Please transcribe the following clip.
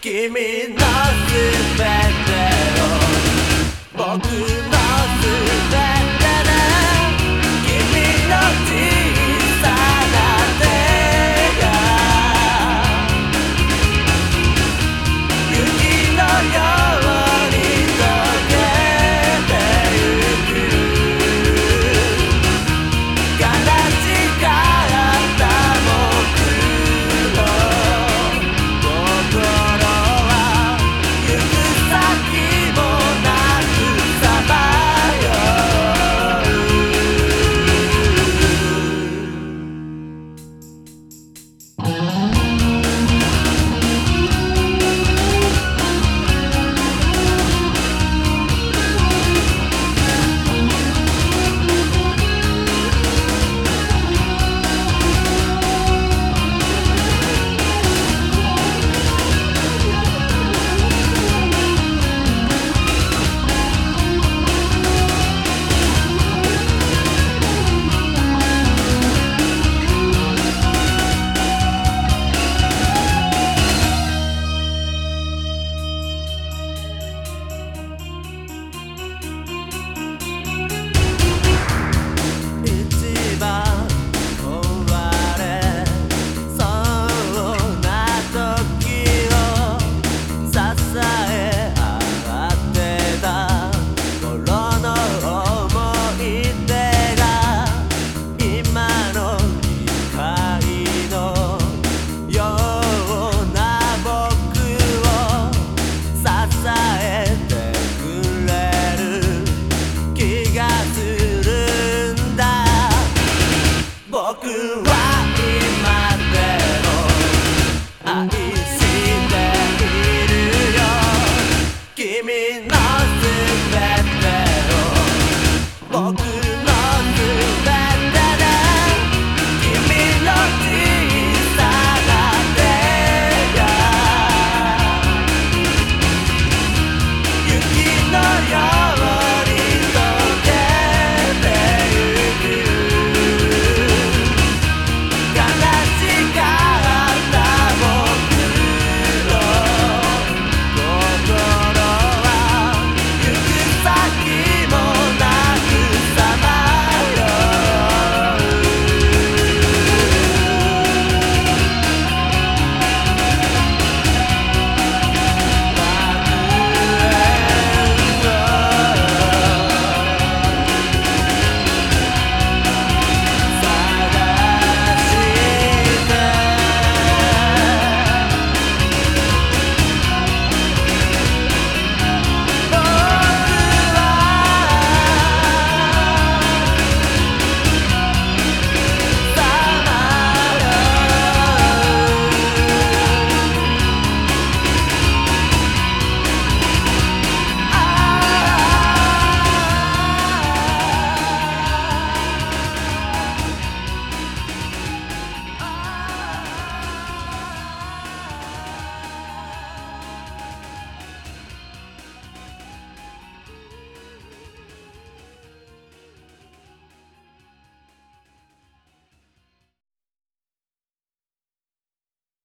君の全てを。僕僕いでしているよ。君のすべてを。くのすべて